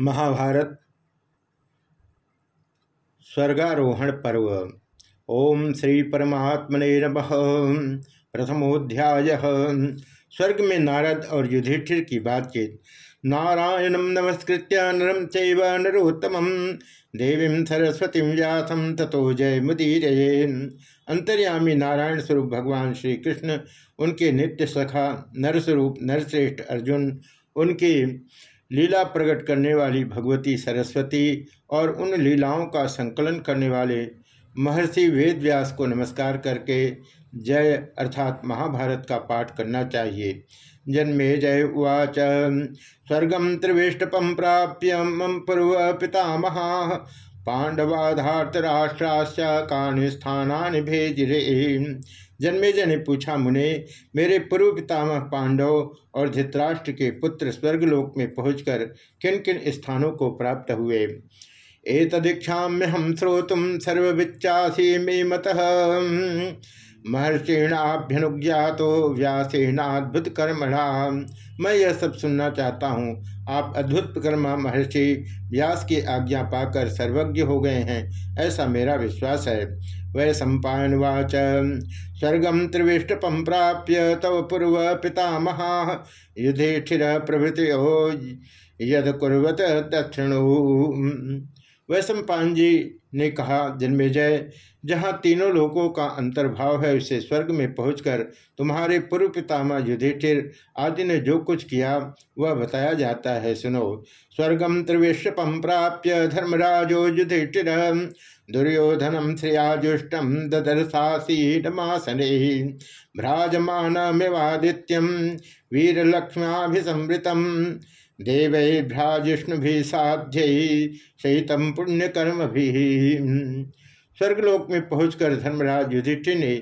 महाभारत, स्वर्गारोहण पर्व। ओम श्री परमात्मने नमः। प्रथमोध्याय। स्वर्ग में नारद और युधिष्ठिर की बातचीत। नारायणम नमस्कृत्य नरम चैव नरोत्तम। देवी सरस्वती व्यासम तथो जय मुदीर अंतर्यामी नारायण स्वरूप भगवान श्री कृष्ण, उनके नित्य सखा नरस्वरूप नरश्रेष्ठ अर्जुन, उनकी लीला प्रकट करने वाली भगवती सरस्वती और उन लीलाओं का संकलन करने वाले महर्षि वेदव्यास को नमस्कार करके जय अर्थात महाभारत का पाठ करना चाहिए। जन्मे जय उवाच। स्वर्गम त्रिवेष्टपम प्राप्य मम पूर्व पितामहा पांडवाधार्तराष्ट्राश्च कानि स्थानानि भेजिरे। जन्मे जन ने पूछा मुने, मेरे पूर्व पितामह पांडव और धृतराष्ट्र के पुत्र स्वर्गलोक में पहुंचकर किन किन स्थानों को प्राप्त हुए? एक तदीक्षा में हम श्रोतुम सर्वविच्चासी मे मत महर्षिणाभ्यनुज्ञातो व्यासेनाद्भुत कर्मणा मैं यह सब सुनना चाहता हूँ। आप अद्भुत कर्मा महर्षि व्यास की आज्ञा पाकर सर्वज्ञ हो गए हैं, ऐसा मेरा विश्वास है। वै सम्पावाच स्वर्गम त्रिविष्टपम प्राप्य तव पूर्व पितामहा। युधिष्ठिर प्रभृति यद कुरत दक्षिणु वैश्वपान जी ने कहा, जन्मेजय, जहाँ तीनों लोकों का अंतर्भाव है, उसे स्वर्ग में पहुंचकर तुम्हारे पूर्व पितामह युधिष्ठिर आदि ने जो कुछ किया, वह बताया जाता है। सुनो स्वर्गम त्रिविश्वपम प्राप्य धर्मराजो युधिष्ठिर। दुर्योधनम श्रेयाजुष्टम ददर्शासीडमासने भ्राजमानमिवादित्यम वीरलक्ष्म्याभिसमृतम देवैभ्राजिष्णु भी साध्य सहितम पुण्यकर्म भी स्वर्गलोक में पहुंचकर धर्मराज युधिष्ठि ने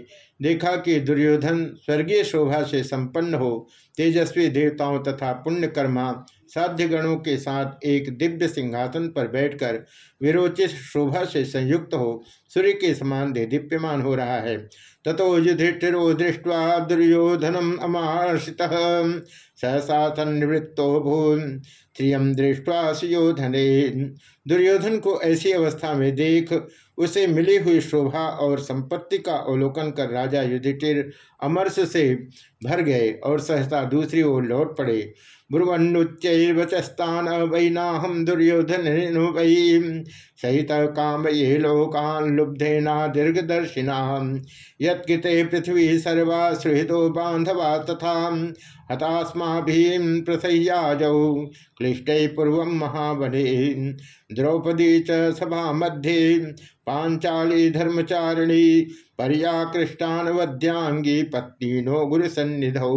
देखा कि दुर्योधन स्वर्गीय शोभा से संपन्न हो, तेजस्वी देवताओं तथा पुण्यकर्मा साध्य गणों के साथ एक दिव्य सिंहासन पर बैठकर विरोचित शोभा से संयुक्त हो सूर्य के समान दे दीप्यमान हो रहा है। ततो युधिष्ठिरो दृष्ट्वा दुर्योधनम अमार्षित। सहसा सन्निवृत्तो भून। श्रियम दृष्टवा सुयोधने, दुर्योधन को ऐसी अवस्था में देख, उसे मिली हुई शोभा और संपत्ति का अवलोकन कर राजा युधिष्ठिर अमरस से भर गए और सहसा दूसरी ओर लौट पड़े। ब्रुवन्नुच्चैर्वचस्तान वैनाहम दुर्योधन सहित काम ये लोकान लुब्धेना दीर्घदर्शिना यत्किते पृथ्वी सर्वा सुहृदो बांधवा तथा हतास्मा भीम प्रसह्याजौ। क्लिष्ट पूर्व महाबले। द्रौपदी च सभा मध्ये पांचाली धर्मचारिणी पर्याकृष्टान वद्यांगी पत्नी नो गुरु सन्निधौ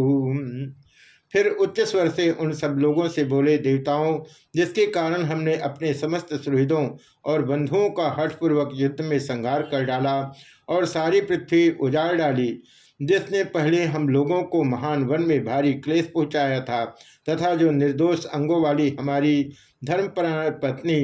फिर उच्च स्वर से उन सब लोगों से बोले, देवताओं, जिसके कारण हमने अपने समस्त सुहृदों और बंधुओं का हठपूर्वक युद्ध में संहार कर डाला और सारी पृथ्वी उजाड़ डाली, जिसने पहले हम लोगों को महान वन में भारी क्लेश पहुँचाया था, तथा जो निर्दोष अंगों वाली हमारी धर्मपरायण पत्नी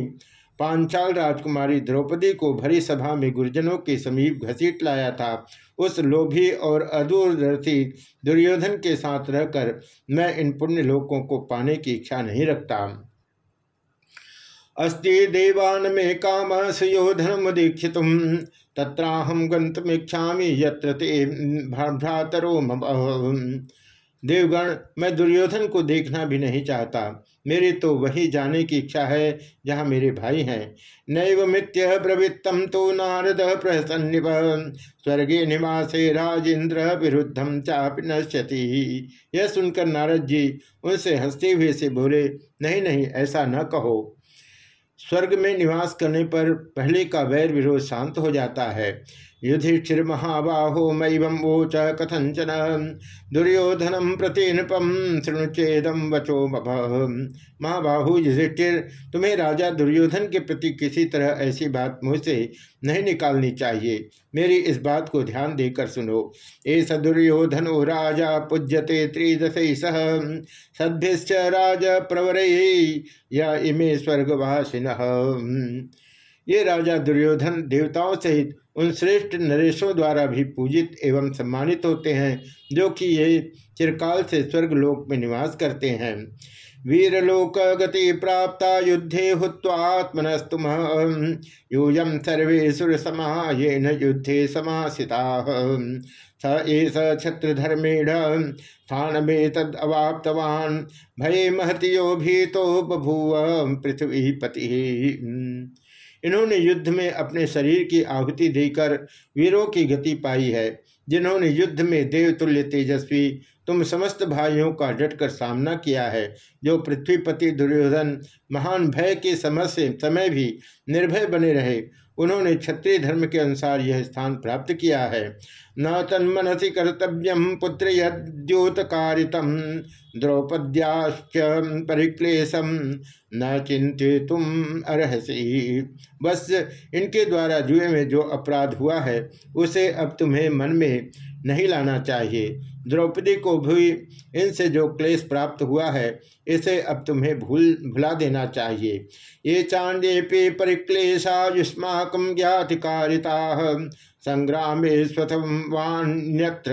पांचाल राजकुमारी द्रौपदी को भरी सभा में गुरुजनों के समीप घसीट लाया था। उस लोभी और अदूरदर्शी दुर्योधन के साथ रहकर मैं इन पुण्य लोकों को पाने की इच्छा नहीं रखता। अस्ति देवान में काम सुयोधन दीक्षित तत्राहम गंतमीक्षा यत्र भ्रातरो देवगण, मैं दुर्योधन को देखना भी नहीं चाहता। मेरी तो वही जाने की इच्छा है, जहाँ मेरे भाई हैं। नैव मित्य प्रवृत्तम तो नारद प्रसन्निप। स्वर्गीय निवासे राजेंद्र विरुद्धम चाप नश्यति। यह सुनकर नारद जी उनसे हँसते हुए से बोले, नहीं नहीं, ऐसा न कहो। स्वर्ग में निवास करने पर पहले का वैर विरोध शांत हो जाता है। युधिष्ठिर महाबाहो मैवं वोच कथंचन दुर्योधनम प्रति नृपम शृणुचेदम वचो महाबाहु, युधिष्ठिर, तुम्हें राजा दुर्योधन के प्रति किसी तरह ऐसी बात मुँह से नहीं निकालनी चाहिए। मेरी इस बात को ध्यान देकर सुनो। ऐस दुर्योधन राजा पूज्यते त्रिदश सह। सद्भिश्च राज प्रवर या इमे स्वर्गवासिन। ये राजा दुर्योधन देवताओं सहित उन श्रेष्ठ नरेशों द्वारा भी पूजित एवं सम्मानित होते हैं, जो कि ये चिरकाल से स्वर्गलोक में निवास करते हैं। वीरलोक गति प्राप्ता युद्धे हुत्वात्मनस्तुम यूयम सर्वे सुर समायेन युद्धे समासिता स एष छत्रधर्मेण स्थान में तद अवाप्तवान, भय महतियो भीतो बभूव पृथ्वी पति। इन्होंने युद्ध में अपने शरीर की आहुति देकर वीरों की गति पाई है। जिन्होंने युद्ध में देवतुल्य तेजस्वी, तुम समस्त भाइयों का डटकर सामना किया है, जो पृथ्वीपति दुर्योधन महान भय के समय से, समय भी निर्भय बने रहे। उन्होंने क्षत्रिय धर्म के अनुसार यह स्थान प्राप्त किया है। न तन्मनसी कर्तव्यम पुत्र यद्योतकारित द्रौपद्याश्च परिक्लेशम, न चिंतित अर्सी बस इनके द्वारा जुए में जो अपराध हुआ है, उसे अब तुम्हें मन में नहीं लाना चाहिए। द्रौपदी को भी इनसे जो क्लेश प्राप्त हुआ है इसे अब तुम्हें भूल, भुला देना चाहिए। ये चांदे पे परिक्लेशा युष्माक ज्ञातिकारिता संग्राम स्वथवान्यत्र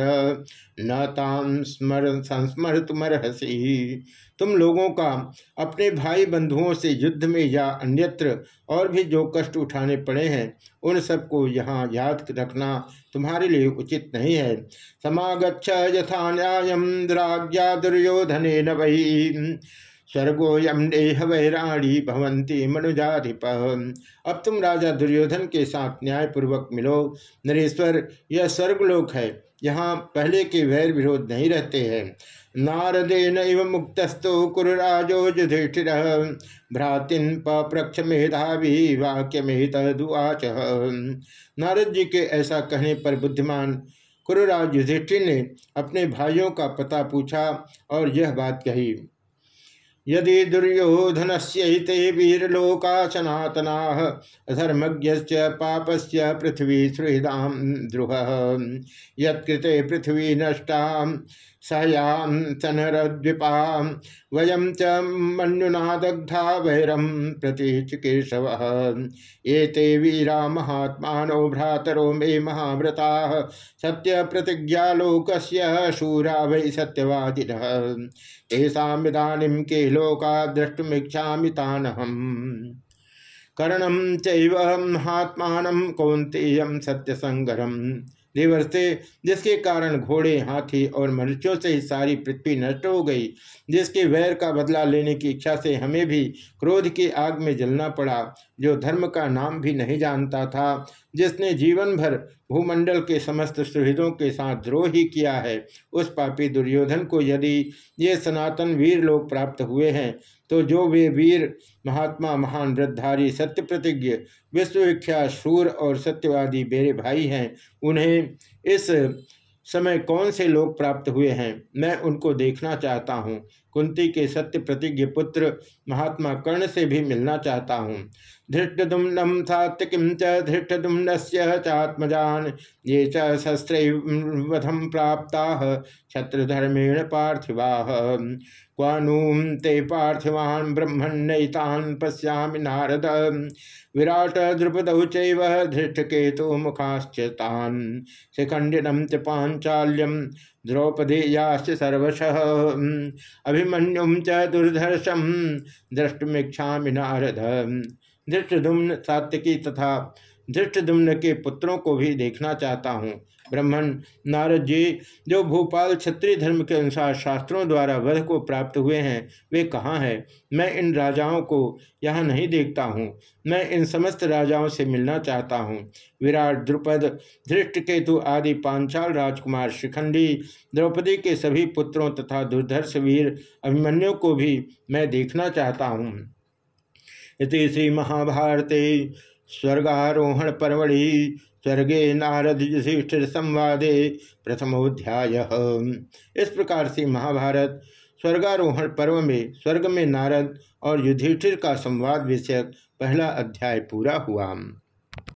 न ताम स्मर संस्मर तुमरहसी तुम लोगों का अपने भाई बंधुओं से युद्ध में या अन्यत्र और भी जो कष्ट उठाने पड़े हैं, उन सबको यहाँ याद रखना तुम्हारे लिए उचित नहीं है। समागच्छ यथा न्याय द्राज्ञा दुर्योधन न वही स्वर्गोयम देह वैराणी भवंती मनुजाधिप। अब तुम राजा दुर्योधन के साथ न्यायपूर्वक मिलो। नरेश्वर, यह स्वर्गलोक है। यहाँ पहले के वैर विरोध नहीं रहते हैं। नारदेन मुक्तस्तु कुरराजो युधिष्ठिर। भ्रातिन पप्रक्ष मेधावी वाक्य मेहित दुआच। नारद जी के ऐसा कहने पर बुद्धिमान कुरराज युधिष्ठिर ने अपने भाइयों का पता पूछा और यह बात कही। यदि दुर्योधन से वीरलोका सनातना पाप से पृथ्वी सुहृदा द्रुह यत्कृते पृथ्वी नष्टा सयां सनरद्विपा वयम च मनुना दग्धा वैरम प्रति चिकेशव ये वीरा महात्मा भ्रातरो मे महाव्रता सत्य प्रतिज्ञालोक शूरा वै सत्यवादि तेषादानीम के लोका द्रष्टुमीक्षा तानहम। कर्णम चैव महात्मा कौंतेयम सत्यसंगरम देवर्षे जिसके कारण घोड़े, हाथी और मनुष्यों से ही सारी पृथ्वी नष्ट हो गई। जिसके वैर का बदला लेने की इच्छा से हमें भी क्रोध की आग में जलना पड़ा, जो धर्म का नाम भी नहीं जानता था, जिसने जीवन भर भूमंडल के समस्त सुहृदों के साथ द्रोह ही किया है। उस पापी दुर्योधन को यदि ये सनातन वीर लोग प्राप्त हुए हैं तो जो वे वीर, महात्मा, महान वृद्धारी सत्य प्रतिज्ञ विश्वविख्यात शूर और सत्यवादी मेरे भाई हैं, उन्हें इस समय कौन से लोग प्राप्त हुए हैं, मैं उनको देखना चाहता हूँ। कुंती के सत्य प्रतिज्ञ पुत्र महात्मा कर्ण से भी मिलना चाहता हूँ। धृष्टुम्नम सात्विकीम च धृष्टुम्न चात्मजान ये चस्त्रम प्राप्ता क्षत्रधर्मेण पार्थिवा। क्वानूम ते पार्थिवान् ब्रह्मण्यतान पश्यामि नारद। विराट द्रुपद धृष्टकेतु मुखाश्चान शिखंडिनम च पांचाल्यम द्रौपदेयाश्च सर्वश अभिमन्युम च दुर्धर्षम दृष्टुमीक्षा नारद। धृष्टुम्न सात्यकी तथा धृष्टुम्न के पुत्रों को भी देखना चाहता हूँ। ब्राह्मण नारद जी जो भोपाल क्षत्रिय धर्म के अनुसार शास्त्रों द्वारा वध को प्राप्त हुए हैं, वे कहाँ हैं? मैं इन राजाओं को यहाँ नहीं देखता हूँ। मैं इन समस्त राजाओं से मिलना चाहता हूँ। विराट, द्रुपद धृष्टकेतु आदि पांचाल राजकुमार, शिखंडी, द्रौपदी के सभी पुत्रों तथा दुर्धर्ष वीर अभिमन्यु को भी मैं देखना चाहता हूँ। श्री महाभारते स्वर्गारोहण परमढ़ि, स्वर्गे नारद युधिष्ठिर संवादे प्रथमोध्याय इस प्रकार से महाभारत, स्वर्गारोहण पर्व में, स्वर्ग में नारद और युधिष्ठिर का संवाद विषयक पहला अध्याय पूरा हुआ।